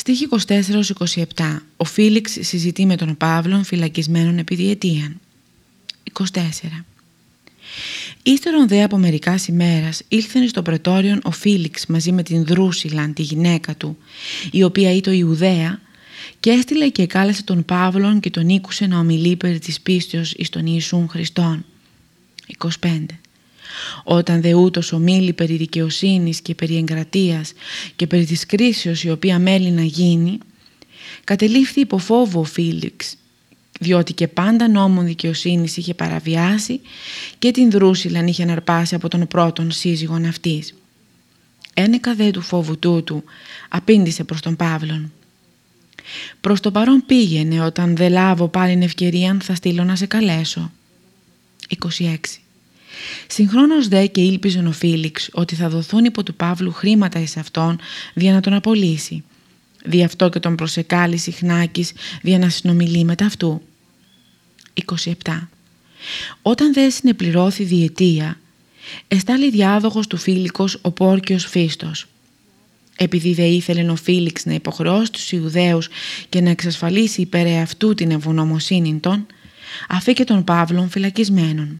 Στοίχη 24-27 Ο Φίλιξ συζητεί με τον Παύλον φυλακισμένον επί διετίαν. 24 Ύστερον δε από μερικάς ημέρας ήλθεν στο πρετόριον ο Φίλιξ μαζί με την Δρούσιλαν, τη γυναίκα του, η οποία ήταν Ιουδαία, και έστειλε και κάλεσε τον Παύλον και τον ήκουσε να ομιλεί περί της πίστεως εις τον Ιησούν Χριστόν. 25. Όταν δε ούτως ομίλει περί δικαιοσύνης και περί εγκρατείας και περί της κρίσεως η οποία μέλει να γίνει, κατελήφθη υποφόβο ο Φίλιξ, διότι και πάντα νόμον δικαιοσύνης είχε παραβιάσει και την δρούσιλαν είχε αναρπάσει από τον πρώτον σύζυγον αυτής. Ένεκα δε του φόβου τούτου, απήντησε προς τον Παύλον. Προς το παρόν πήγαινε όταν δε λάβω πάλι ευκαιρία θα στείλω να σε καλέσω. 26. Συγχρόνως δε και ήλπιζε ο Φίλιξ ότι θα δοθούν υπό του Παύλου χρήματα εις αυτόν για να τον απολύσει. Δι' αυτό και τον προσεκάλει συχνάκης για να συνομιλεί μετά αυτού. 27. Όταν δε συνεπληρώθη διετία, εστάλει διάδοχος του Φίλικος ο Πόρκιος Φίστος. Επειδή δε ήθελε ο Φίλιξ να υποχρεώσει τους Ιουδαίους και να εξασφαλίσει υπέρ αυτού την ευγνωμοσύνη των, αφήκε τον Παύλον φυλακισμένον.